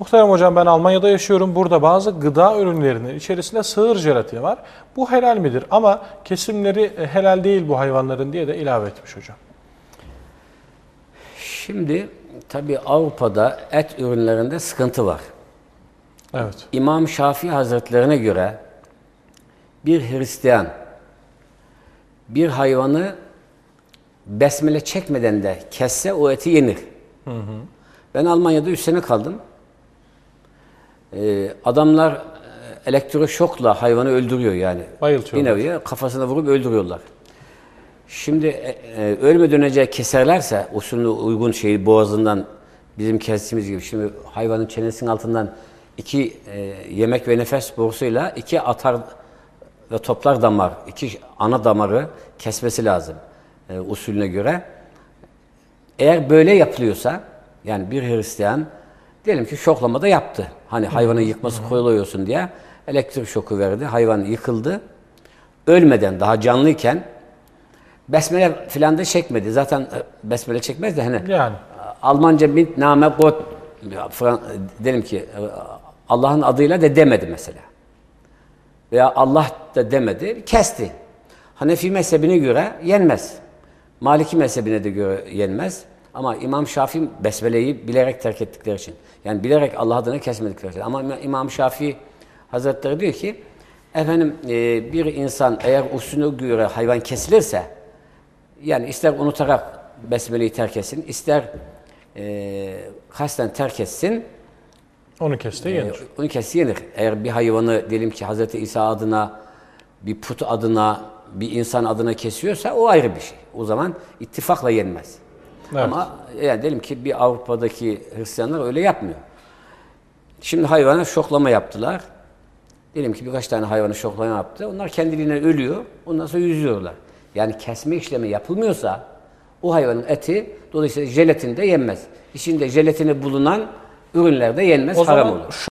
Muhterem hocam ben Almanya'da yaşıyorum. Burada bazı gıda ürünlerinin içerisinde sığır jelatini var. Bu helal midir? Ama kesimleri e, helal değil bu hayvanların diye de ilave etmiş hocam. Şimdi tabii Avrupa'da et ürünlerinde sıkıntı var. Evet. İmam Şafii Hazretlerine göre bir Hristiyan bir hayvanı besmele çekmeden de kesse o eti yenir. Ben Almanya'da 3 sene kaldım. Ee, adamlar e, elektroşokla hayvanı öldürüyor yani. Bayıltıyorlar. Bir nevi kafasına vurup öldürüyorlar. Şimdi e, e, ölmeden önce keserlerse usulüne uygun şeyi boğazından bizim kestiğimiz gibi şimdi hayvanın çenesinin altından iki e, yemek ve nefes borusuyla iki atar ve toplar damar, iki ana damarı kesmesi lazım e, usulüne göre. Eğer böyle yapılıyorsa yani bir Hristiyan diyelim ki şoklamada yaptı. Hani hayvanın yıkması koyuluyorsun diye elektrik şoku verdi. Hayvan yıkıldı. Ölmeden daha canlıyken besmele filan da çekmedi. Zaten e, besmele çekmez de hani Yani. Almanca mit name Fran- diyelim ki e, Allah'ın adıyla da demedi mesela. Veya Allah da demedi, kesti. Hanefi mezhebine göre yenmez. Maliki mezhebine de göre yenmez. Ama İmam Şafii besmeleyi bilerek terk ettikleri için. Yani bilerek Allah adına kesmedikleri için. Ama İmam Şafii Hazretleri diyor ki efendim e, bir insan eğer usulüne göre hayvan kesilirse yani ister unutarak besmeleyi terk etsin, ister e, kasten terk etsin, Onu kesti yenir. e, onu kesti yenir. Eğer bir hayvanı diyelim ki Hz. İsa adına, bir put adına, bir insan adına kesiyorsa o ayrı bir şey. O zaman ittifakla yenmez. Evet. Ama yani diyelim ki bir Avrupa'daki Hristiyanlar öyle yapmıyor. Şimdi hayvana şoklama yaptılar. Diyelim ki birkaç tane hayvanı şoklama yaptı. Onlar kendiliğinden ölüyor. Ondan sonra yüzüyorlar. Yani kesme işlemi yapılmıyorsa o hayvanın eti dolayısıyla jelatini de yenmez. İçinde jelatini bulunan ürünler de yenmez, O haram olur.